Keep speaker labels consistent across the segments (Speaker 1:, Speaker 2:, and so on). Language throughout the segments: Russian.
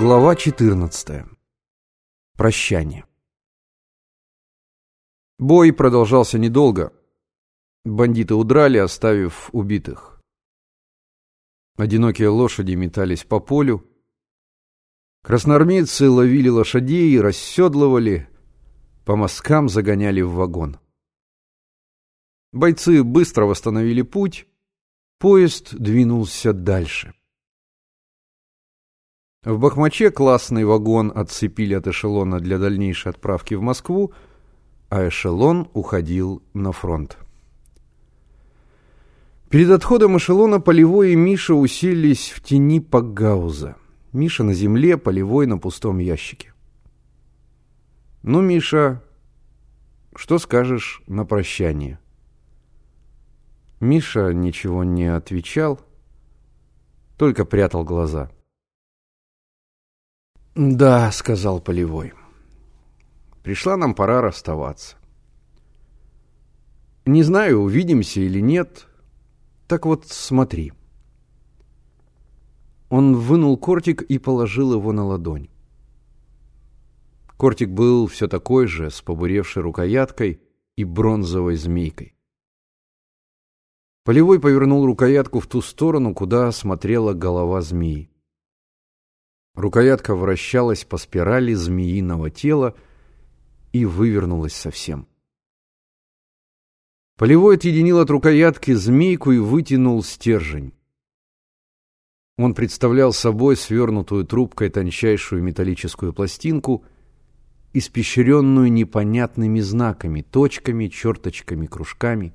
Speaker 1: Глава 14. Прощание. Бой продолжался недолго. Бандиты удрали, оставив убитых. Одинокие лошади метались по полю. Красноармейцы ловили лошадей, расседлывали, по мазкам загоняли в вагон. Бойцы быстро восстановили путь, поезд двинулся дальше. В Бахмаче классный вагон отцепили от эшелона для дальнейшей отправки в Москву, а эшелон уходил на фронт. Перед отходом эшелона Полевой и Миша уселись в тени Пагауза. Миша на земле, Полевой на пустом ящике. «Ну, Миша, что скажешь на прощание?» Миша ничего не отвечал, только прятал глаза. «Да», — сказал Полевой. «Пришла нам пора расставаться. Не знаю, увидимся или нет. Так вот, смотри». Он вынул кортик и положил его на ладонь. Кортик был все такой же, с побуревшей рукояткой и бронзовой змейкой. Полевой повернул рукоятку в ту сторону, куда смотрела голова змеи. Рукоятка вращалась по спирали змеиного тела и вывернулась совсем. Полевой отъединил от рукоятки змейку и вытянул стержень. Он представлял собой свернутую трубкой тончайшую металлическую пластинку, испещренную непонятными знаками, точками, черточками, кружками.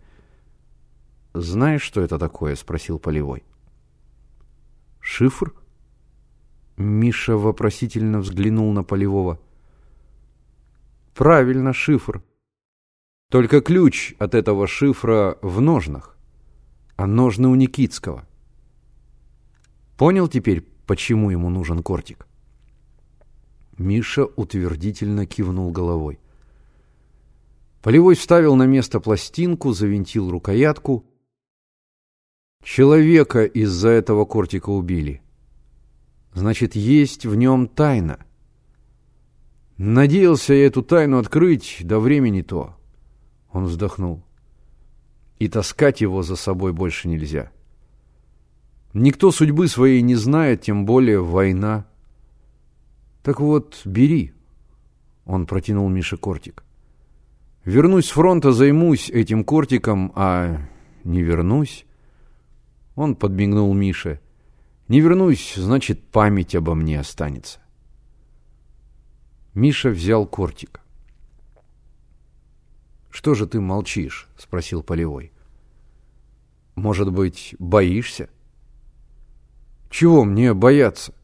Speaker 1: «Знаешь, что это такое?» — спросил Полевой. «Шифр?» Миша вопросительно взглянул на Полевого. Правильно, шифр. Только ключ от этого шифра в ножнах, а ножны у Никитского. Понял теперь, почему ему нужен кортик? Миша утвердительно кивнул головой. Полевой вставил на место пластинку, завинтил рукоятку. Человека из-за этого кортика убили. Значит, есть в нем тайна. Надеялся я эту тайну открыть, до времени то. Он вздохнул. И таскать его за собой больше нельзя. Никто судьбы своей не знает, тем более война. Так вот, бери. Он протянул Мише кортик. Вернусь с фронта, займусь этим кортиком, а не вернусь. Он подмигнул Мише. Не вернусь, значит, память обо мне останется. Миша взял кортик. «Что же ты молчишь?» — спросил Полевой. «Может быть, боишься?» «Чего мне бояться?»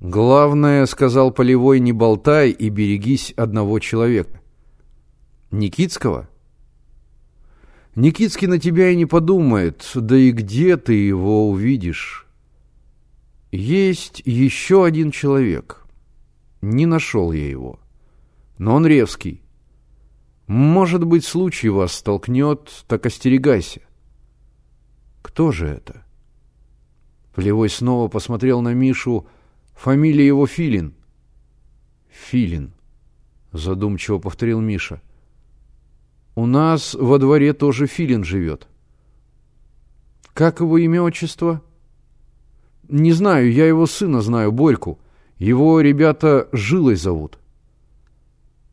Speaker 1: «Главное, — сказал Полевой, — не болтай и берегись одного человека». «Никитского?» Никитский на тебя и не подумает, да и где ты его увидишь? Есть еще один человек. Не нашел я его. Но он Ревский. Может быть, случай вас столкнет, так остерегайся. Кто же это? Полевой снова посмотрел на Мишу. Фамилия его Филин. Филин, задумчиво повторил Миша. — у нас во дворе тоже Филин живет. Как его имя отчество? Не знаю, я его сына знаю, Борьку. Его ребята Жилой зовут.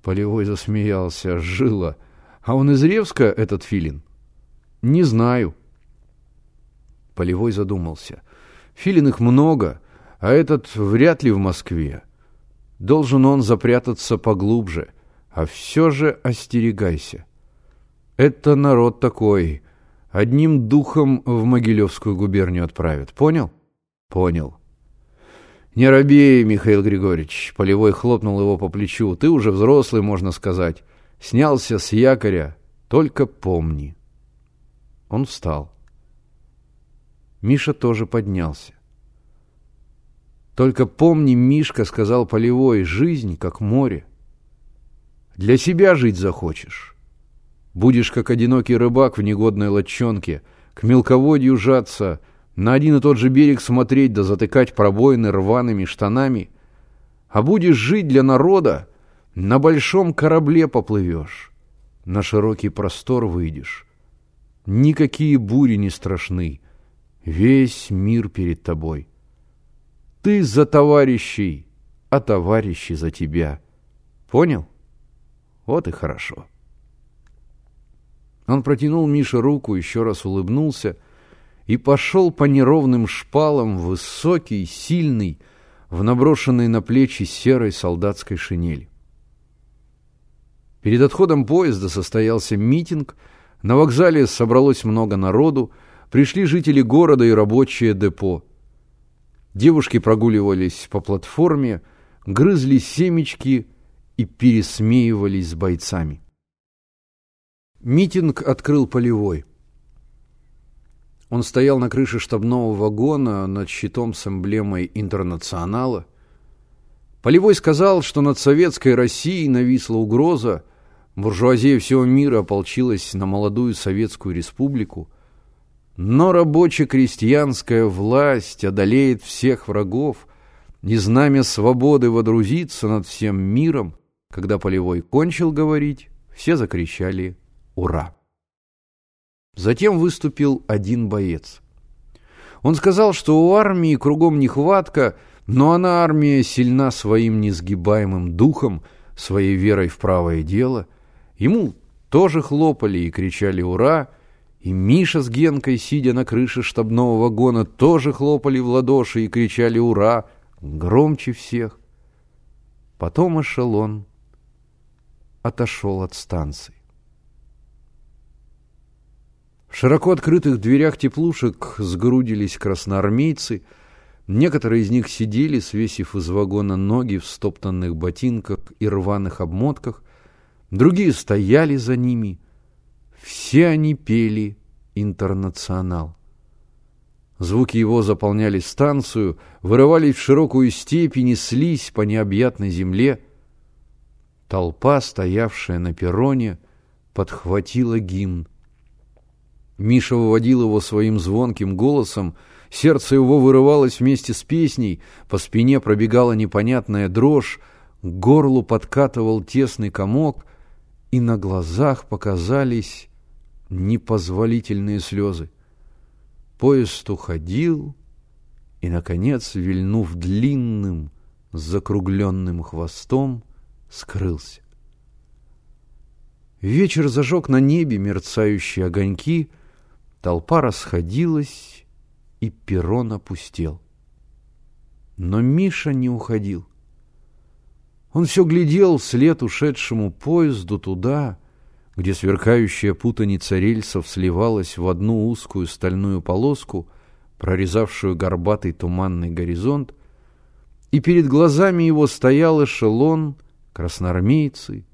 Speaker 1: Полевой засмеялся. Жила. А он из Ревска, этот Филин? Не знаю. Полевой задумался. Филин их много, а этот вряд ли в Москве. Должен он запрятаться поглубже. А все же остерегайся. Это народ такой. Одним духом в Могилевскую губернию отправят. Понял? Понял. Не робей, Михаил Григорьевич. Полевой хлопнул его по плечу. Ты уже взрослый, можно сказать. Снялся с якоря. Только помни. Он встал. Миша тоже поднялся. Только помни, Мишка, сказал Полевой, жизнь как море. Для себя жить захочешь. Будешь, как одинокий рыбак в негодной лодчонке, к мелководью жаться, на один и тот же берег смотреть да затыкать пробоины рваными штанами, а будешь жить для народа, на большом корабле поплывешь, на широкий простор выйдешь. Никакие бури не страшны, весь мир перед тобой. Ты за товарищей, а товарищи за тебя. Понял? Вот и хорошо. Он протянул Мише руку, еще раз улыбнулся и пошел по неровным шпалам, высокий, сильный, в наброшенной на плечи серой солдатской шинели. Перед отходом поезда состоялся митинг, на вокзале собралось много народу, пришли жители города и рабочие депо. Девушки прогуливались по платформе, грызли семечки и пересмеивались с бойцами. Митинг открыл полевой. Он стоял на крыше штабного вагона над щитом с эмблемой «Интернационала». Полевой сказал, что над советской Россией нависла угроза, буржуазия всего мира ополчилась на молодую советскую республику, но рабоче-крестьянская власть одолеет всех врагов, и знамя свободы водрузится над всем миром. Когда Полевой кончил говорить, все закричали «Ура!». Затем выступил один боец. Он сказал, что у армии кругом нехватка, но она, армия, сильна своим несгибаемым духом, своей верой в правое дело. Ему тоже хлопали и кричали «Ура!», и Миша с Генкой, сидя на крыше штабного вагона, тоже хлопали в ладоши и кричали «Ура!» громче всех. Потом эшелон отошел от станции. В широко открытых дверях теплушек сгрудились красноармейцы. Некоторые из них сидели, свесив из вагона ноги в стоптанных ботинках и рваных обмотках. Другие стояли за ними. Все они пели «Интернационал». Звуки его заполняли станцию, вырывались в широкую степь и неслись по необъятной земле. Толпа, стоявшая на перроне, подхватила гимн. Миша выводил его своим звонким голосом, сердце его вырывалось вместе с песней, по спине пробегала непонятная дрожь, к горлу подкатывал тесный комок, и на глазах показались непозволительные слезы. Поезд уходил, и, наконец, вильнув длинным, закругленным хвостом, скрылся. Вечер зажег на небе мерцающие огоньки — Толпа расходилась, и перрон опустел. Но Миша не уходил. Он все глядел вслед ушедшему поезду туда, где сверкающая путаница рельсов сливалась в одну узкую стальную полоску, прорезавшую горбатый туманный горизонт, и перед глазами его стоял эшелон, красноармейцы,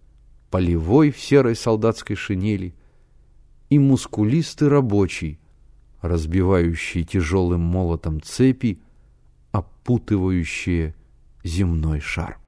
Speaker 1: полевой в серой солдатской шинели — и мускулистый рабочий, разбивающий тяжелым молотом цепи, опутывающие земной шар.